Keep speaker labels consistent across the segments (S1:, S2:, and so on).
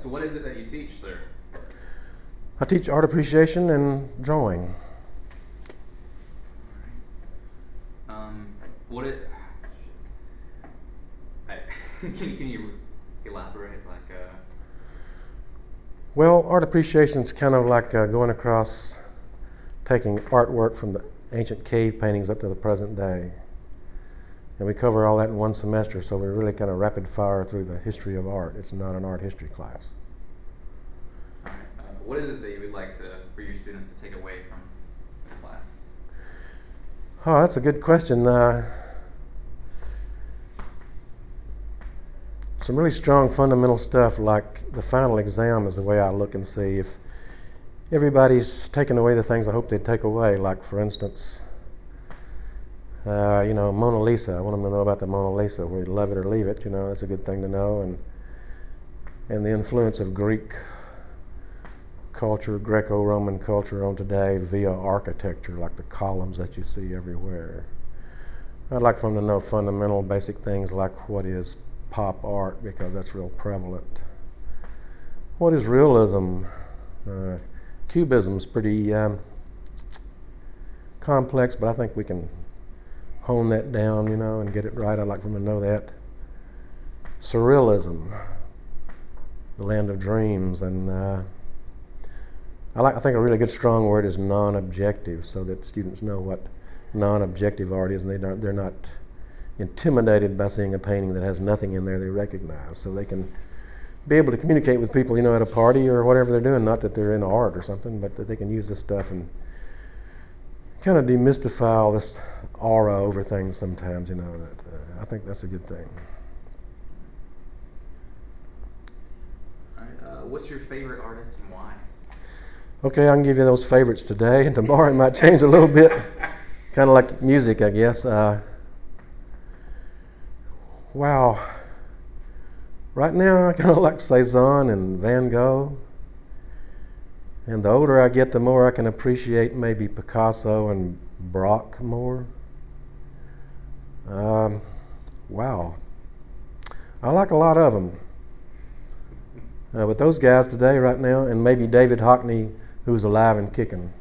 S1: So, what is it that you teach, sir?
S2: I teach art appreciation and drawing.
S1: Um, what it? I, can can you elaborate? Like, uh,
S2: Well, art appreciation is kind of like uh, going across, taking artwork from the ancient cave paintings up to the present day. And we cover all that in one semester, so we're really kind of rapid fire through the history of art. It's not an art history class.
S1: uh, what is it that you would like to for your students to take away from the class?
S2: Oh, that's a good question. Uh, some really strong fundamental stuff like the final exam is the way I look and see if everybody's taken away the things I hope they'd take away. Like, for instance, uh, you know, Mona Lisa. I want them to know about the Mona Lisa. We love it or leave it. You know, that's a good thing to know. And and the influence of Greek culture, Greco-Roman culture on today via architecture, like the columns that you see everywhere. I'd like for them to know fundamental, basic things like what is pop art because that's real prevalent. What is realism? Uh, Cubism's pretty um, complex, but I think we can hone that down, you know, and get it right. I'd like for them to know that. Surrealism, the land of dreams, and uh, I like. I think a really good strong word is non-objective, so that students know what non-objective art is, and they don't. They're not intimidated by seeing a painting that has nothing in there they recognize, so they can be able to communicate with people, you know, at a party or whatever they're doing. Not that they're in art or something, but that they can use this stuff and kind of demystify all this aura over things sometimes, you know. That, uh, I think that's a good thing.
S1: All right. Uh, what's your favorite artist and why?
S2: Okay, I can give you those favorites today, and tomorrow it might change a little bit. kind of like music, I guess. Uh, wow. Right now, I kind of like Cezanne and Van Gogh. And the older I get, the more I can appreciate maybe Picasso and Braque more. Um, wow. I like a lot of them. Uh, but those guys today, right now, and maybe David Hockney, who's alive and kicking.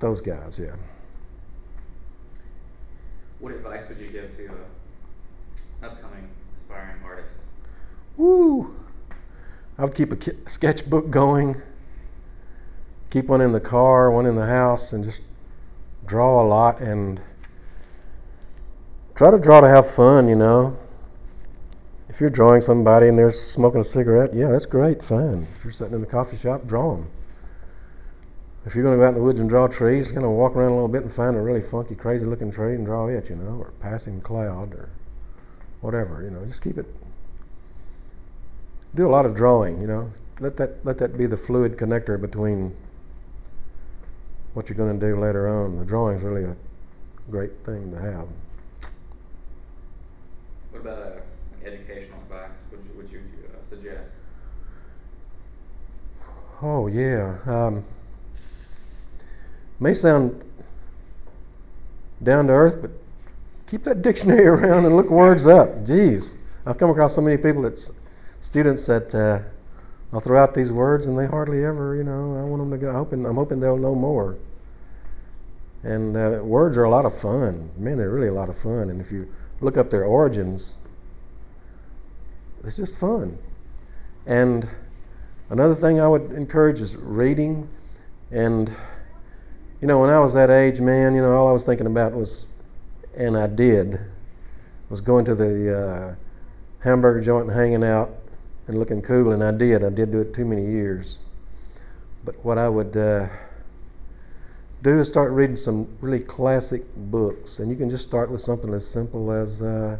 S2: Those guys, yeah.
S1: What advice would you give to uh, upcoming aspiring artists?
S2: Woo! I would keep a ki- sketchbook going, keep one in the car, one in the house, and just draw a lot and try to draw to have fun, you know. If you're drawing somebody and they're smoking a cigarette, yeah, that's great, fine. If you're sitting in the coffee shop, draw them. If you're going to go out in the woods and draw trees, you're going to walk around a little bit and find a really funky, crazy looking tree and draw it, you know, or passing cloud or whatever, you know. Just keep it. Do a lot of drawing, you know. Let that let that be the fluid connector between what you're going to do later on. The drawing's really a great thing to have.
S1: What about uh, like educational advice? Would you, would you uh, suggest?
S2: Oh yeah. Um, may sound down to earth, but keep that dictionary around and look words up. Jeez, I've come across so many people that's students that uh, I'll throw out these words and they hardly ever, you know. I want them to go. I'm hoping, I'm hoping they'll know more. And uh, words are a lot of fun. Man, they're really a lot of fun. And if you look up their origins, it's just fun. And another thing I would encourage is reading. And, you know, when I was that age, man, you know, all I was thinking about was, and I did, was going to the uh, hamburger joint and hanging out and looking cool. And I did. I did do it too many years. But what I would uh, do is start reading some really classic books. And you can just start with something as simple as uh,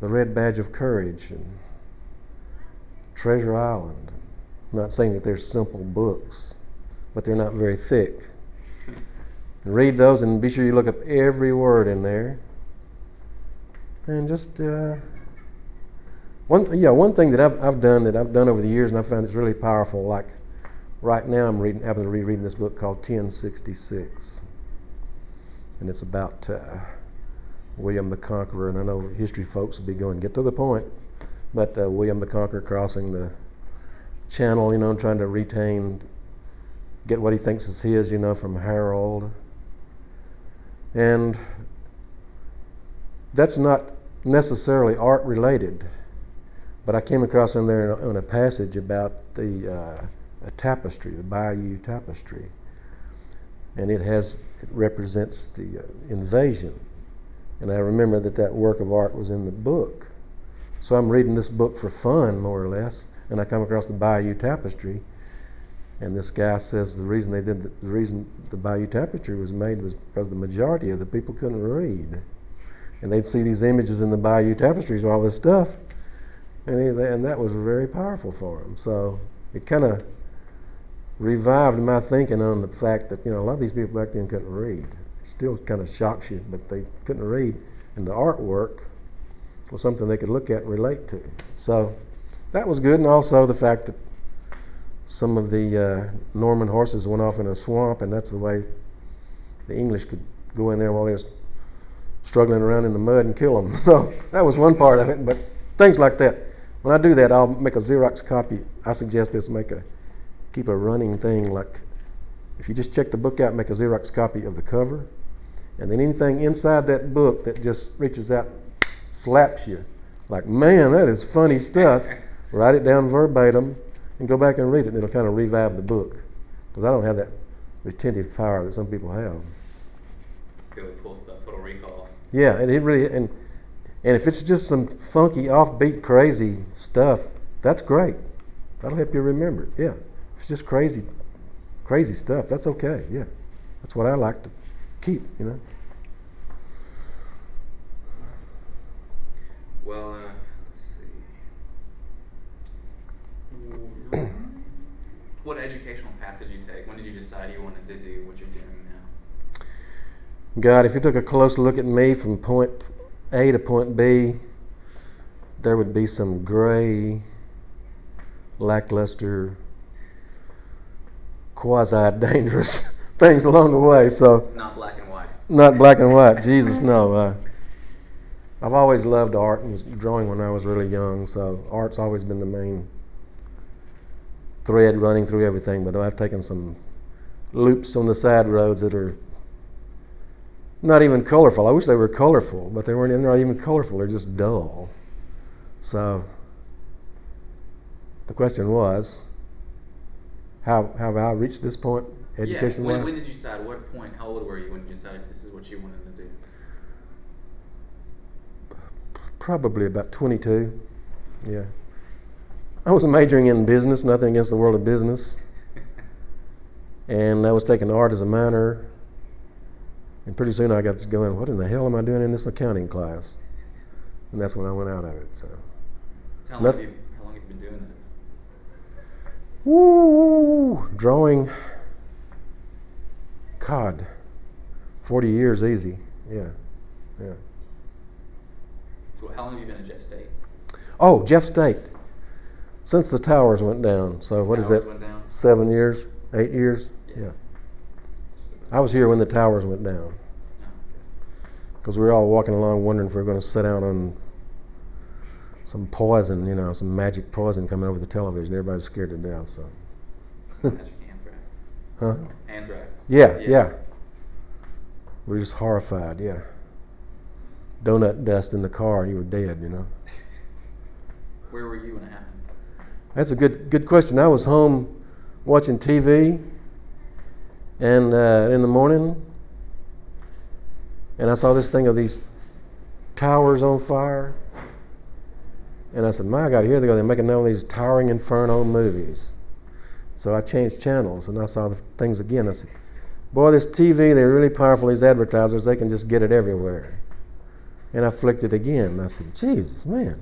S2: The Red Badge of Courage and Treasure Island. I'm not saying that they're simple books, but they're not very thick. And read those and be sure you look up every word in there. And just uh, one, yeah, one thing that I've, I've done that I've done over the years and I found it's really powerful. Like right now, I'm reading, happen to be reading this book called 1066, and it's about uh, William the Conqueror. And I know history folks will be going, get to the point. But uh, William the Conqueror crossing the channel, you know, trying to retain, get what he thinks is his, you know, from Harold. And that's not necessarily art related, but I came across in there in a, passage about the uh, tapestry, the Bayeux tapestry, and it has it represents the uh, invasion. And I remember that that work of art was in the book. So I'm reading this book for fun, more or less, and I come across the Bayeux Tapestry, and this guy says the reason they did the, the reason the Bayeux Tapestry was made was because the majority of the people couldn't read, and they'd see these images in the Bayeux Tapestries, all this stuff, and he, and that was very powerful for him. So it kind of revived my thinking on the fact that you know a lot of these people back then couldn't read. It still kind of shocks you, but they couldn't read, and the artwork was something they could look at and relate to. So that was good, and also the fact that some of the uh, Norman horses went off in a swamp, and that's the way the English could go in there while they was struggling around in the mud and kill them. So that was one part of it, but things like that. When I do that, I'll make a Xerox copy. I suggest this: make a keep a running thing like if you just check the book out, make a Xerox copy of the cover, and then anything inside that book that just reaches out slaps you. Like, man, that is funny stuff. Write it down verbatim and go back and read it, and it'll kind of revive the book. Because I don't have that retentive power that some people have.
S1: Really cool stuff. Total Recall.
S2: Yeah, and it really and and if it's just some funky, offbeat, crazy stuff, that's great. That'll help you remember it. Yeah, if it's just crazy, crazy stuff. That's okay. Yeah, that's what I like to keep. You know.
S1: Well, uh, let's see. what educational path did you take? When did you decide you wanted to do what you're doing now?
S2: God, if you took a close look at me from point A to point B, there would be some gray, lackluster, quasi dangerous things along the way. So,
S1: Not black and white.
S2: not black and white. Jesus, no. Uh, I've always loved art and was drawing when I was really young, so art's always been the main thread running through everything. But I've taken some loops on the side roads that are not even colorful. I wish they were colorful, but they weren't they're not even colorful. They're just dull. So the question was, how, how have I reached this point, education
S1: yeah. When, when did you decide? What point? How old were you when you decided this is what you wanted to do?
S2: Probably about 22. Yeah. I was majoring in business, nothing against the world of business. And I was taking art as a minor. And pretty soon I got to going, what in the hell am I doing in this accounting class? And that's when I went out of it. So,
S1: So how long,
S2: Not-
S1: you, how long have you been doing this?
S2: woo, drawing. God, 40 years easy. Yeah, yeah.
S1: So how long have you been at Jeff State?
S2: Oh, Jeff State. Since the towers went down. So what is that? Seven years? Eight years?
S1: Yeah.
S2: Yeah. I was here when the towers went down
S1: Oh,
S2: because we were all walking along wondering if we were going to sit down on some poison, you know, some magic poison coming over the television. Everybody was scared to death. So,
S1: Magic anthrax.
S2: huh?
S1: Anthrax.
S2: Yeah, yeah. We're just horrified. Yeah. Donut dust in the car, and you were dead. You know.
S1: Where were you when it happened?
S2: That's a good good question. I was home watching TV, and uh, in the morning, and I saw this thing of these towers on fire, and I said, "My God, here they go! They're making all these towering inferno movies." So I changed channels, and I saw the things again. I said, "Boy, this TV, they're really powerful. These advertisers, they can just get it everywhere." And I flicked it again. I said, "Jesus, man!"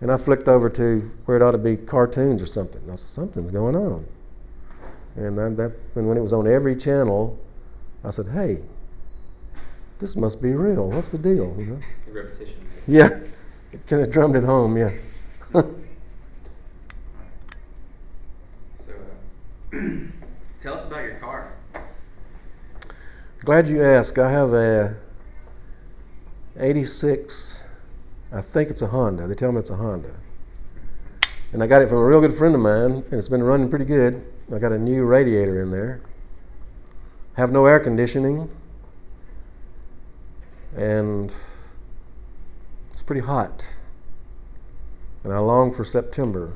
S2: And I flicked over to where it ought to be cartoons or something. I said, something's going on. And then that, and when it was on every channel, I said, hey, this must be real. What's the deal? You know?
S1: The repetition.
S2: Yeah, it kind of drummed it home. Yeah.
S1: So, uh, tell us about your car.
S2: Glad you asked. I have a 86. I think it's a Honda. They tell me it's a Honda. And I got it from a real good friend of mine, and it's been running pretty good. I got a new radiator in there. Have no air conditioning. And pretty hot. And I long for September.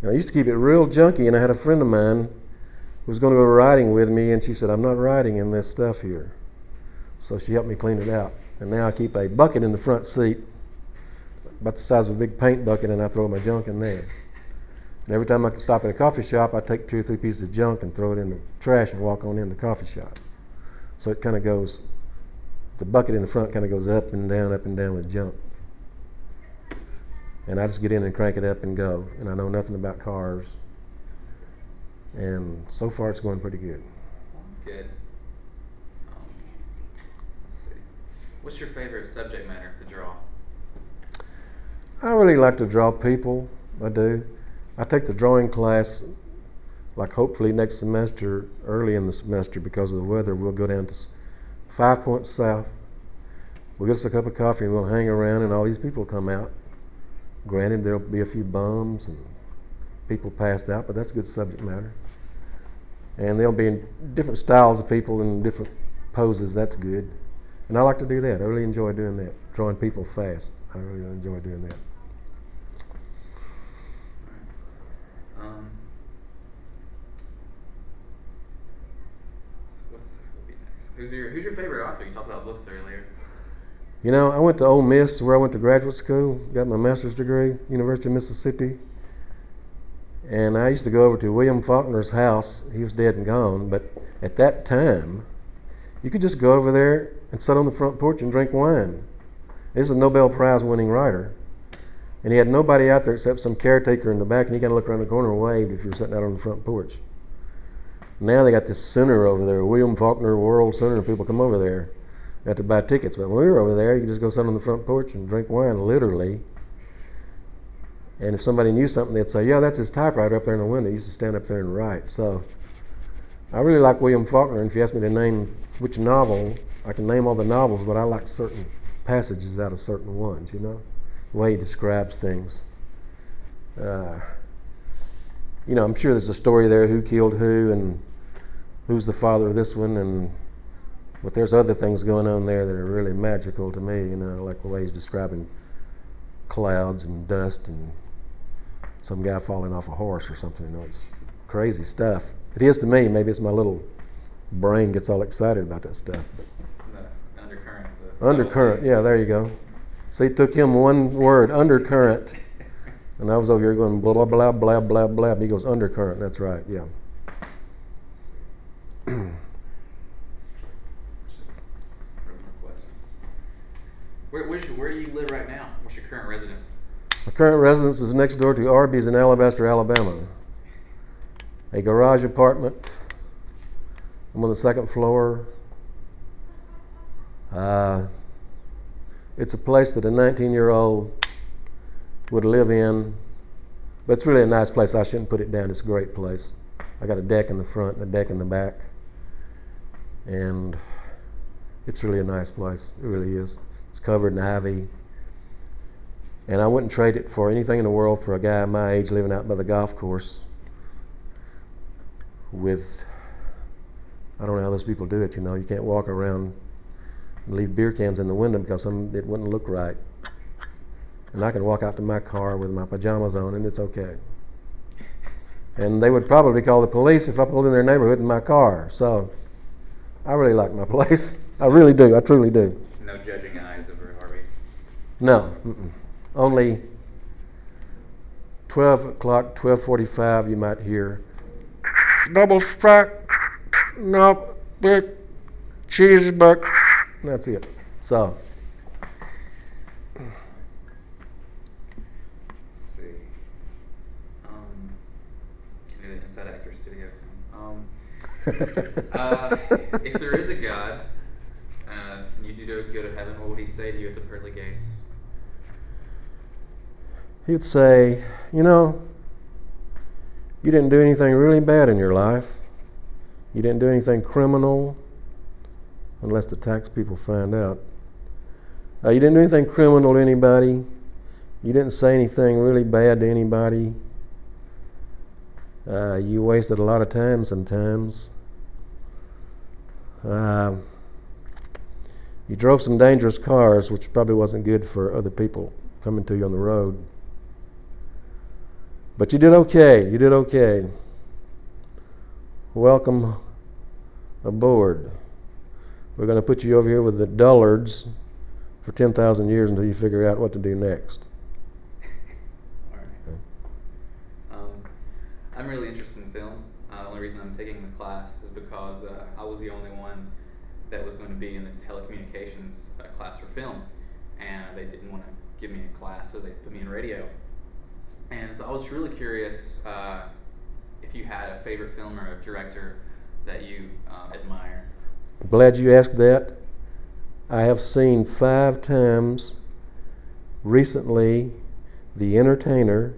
S2: And I used to keep it real junky, and I had a friend of mine who was going to go riding with me, and she said, I'm not riding in this stuff here. So she helped me clean it out. And now I keep a bucket in the front seat, about the size of a big paint bucket, and I throw my junk in there. And every time I can stop at a coffee shop, I take two or three pieces of junk and throw it in the trash and walk on in the coffee shop. So it kind of goes, the bucket in the front kind of goes up and down, up and down with jump. And I just get in and crank it up and go. And I know nothing about cars. And so far, it's going pretty good.
S1: Good. Um, let's see. What's your favorite subject matter to draw?
S2: I really like to draw people. I do. I take the drawing class, like hopefully next semester, early in the semester, because of the weather, we'll go down to Five Points South. We'll get us a cup of coffee and we'll hang around, and all these people come out. Granted, there'll be a few bums and people passed out, but that's good subject matter. And there'll be different styles of people and different poses. That's good. And I like to do that. I really enjoy doing that, drawing people fast. I really enjoy doing that.
S1: Um, what's what would be next? Who's your Who's your favorite author? You talked about books earlier.
S2: You know, I went to Ole Miss, where I went to graduate school, got my master's degree, University of Mississippi. And I used to go over to William Faulkner's house. He was dead and gone, but at that time, you could just go over there and sit on the front porch and drink wine. He's a Nobel Prize winning writer. And he had nobody out there except some caretaker in the back, and he kind of looked around the corner and waved if you were sitting out on the front porch. Now they got this center over there, William Faulkner World Center, people come over there. Have to buy tickets. But when we were over there, you could just go sit on the front porch and drink wine, literally. And if somebody knew something, they'd say, Yeah, that's his typewriter up there in the window. He used to stand up there and write. So I really like William Faulkner. And if you ask me to name which novel, I can name all the novels, but I like certain passages out of certain ones, you know? The way he describes things. Uh, you know, I'm sure there's a story there who killed who and who's the father of this one and but there's other things going on there that are really magical to me, you know, like the way he's describing clouds and dust and some guy falling off a horse or something. You know, it's crazy stuff. It is to me. Maybe it's my little brain gets all excited about that stuff. But
S1: The undercurrent. The
S2: undercurrent, yeah, there you go. See, it took him one word, undercurrent, and I was over here going blah blah blah blah blah blah. And he goes undercurrent. That's right. Yeah.
S1: Where, do you live right now? What's your current residence?
S2: My current residence is next door to Arby's in Alabaster, Alabama. A garage apartment. I'm on the second floor. Uh, it's a place that a 19 year old would live in, but it's really a nice place. I shouldn't put it down. It's a great place. I got a deck in the front and a deck in the back, and it's really a nice place. It really is. It's covered in ivy. And I wouldn't trade it for anything in the world for a guy my age living out by the golf course with, I don't know how those people do it, you know. You can't walk around and leave beer cans in the window because some, it wouldn't look right. And I can walk out to my car with my pajamas on and it's okay. And they would probably call the police if I pulled in their neighborhood in my car. So I really like my place. I really do. I truly do.
S1: No judging
S2: No, mm-mm. only 12 o'clock, 12:45. You might hear double stack, no big cheeseburger. That's it. So
S1: see. Um, I knew the Inside Actor Studio. Um, uh, if there is a God, do go to heaven, what would He say to you at the pearly gates?
S2: He'd say, you know, you didn't do anything really bad in your life. You didn't do anything criminal, unless the tax people find out. Uh, you didn't do anything criminal to anybody. You didn't say anything really bad to anybody. Uh, you wasted a lot of time sometimes. Uh, you drove some dangerous cars, which probably wasn't good for other people coming to you on the road. But you did okay. You did okay. Welcome aboard. We're going to put you over here with the dullards for 10,000 years until you figure out what to do next.
S1: Um, I'm really interested in film. Uh, the only reason I'm taking this class is because uh, I was the only one that was going to be in the telecommunications uh, class for film, and they didn't want to give me a class, so they put me in radio. And so I was really curious uh, if you had a favorite film or a director that you uh, admire.
S2: Glad you asked that. I have seen five times recently The Entertainer,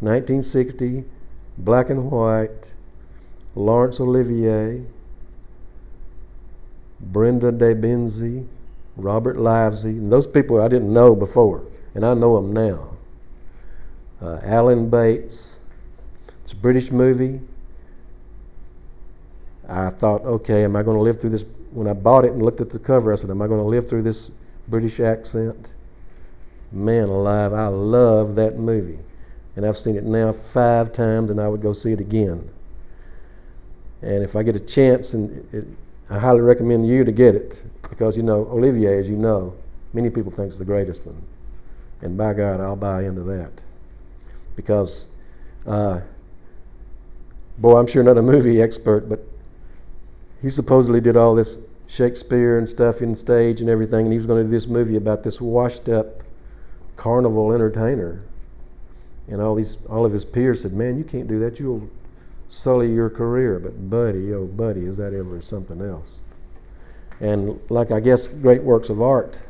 S2: 1960, black and white, Laurence Olivier, Brenda De Banzie, Robert Livesey, and those people I didn't know before, and I know them now. Uh, Alan Bates. It's a British movie. I thought, okay, am I going to live through this? When I bought it and looked at the cover, I said, am I going to live through this British accent? Man alive, I love that movie. And I've seen it now five times, and I would go see it again. And if I get a chance, and it, I highly recommend you to get it, because you know Olivier, as you know, many people think is the greatest one, and by God, I'll buy into that. Because, uh, boy, I'm sure not a movie expert, but he supposedly did all this Shakespeare and stuff in stage and everything, and he was going to do this movie about this washed-up carnival entertainer. And all these, all of his peers said, "Man, you can't do that. You'll sully your career." But buddy, oh buddy, is that ever something else? And like I guess great works of art,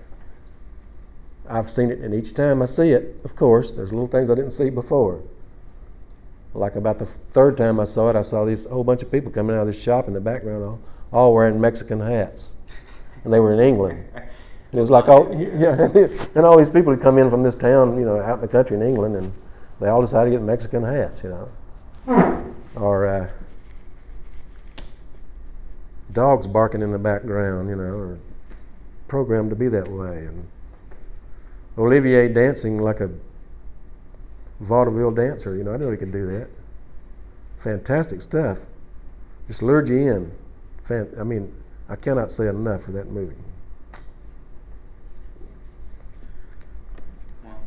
S2: I've seen it, and each time I see it, of course, there's little things I didn't see before. Like about the third time I saw it, I saw this whole bunch of people coming out of this shop in the background, all, all wearing Mexican hats, and they were in England. And it was like oh, yeah, and all these people had come in from this town, you know, out in the country in England, and they all decided to get Mexican hats, you know, or uh, dogs barking in the background, you know, or programmed to be that way, and Olivier dancing like a vaudeville dancer. You know, I know he could do that. Fantastic stuff. Just lured you in. Fan- I mean, I cannot say enough for that movie.
S1: Well,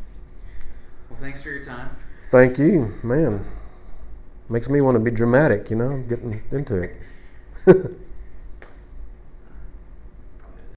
S1: well, thanks for your time.
S2: Thank you, man. Makes me want to be dramatic, you know, getting into it.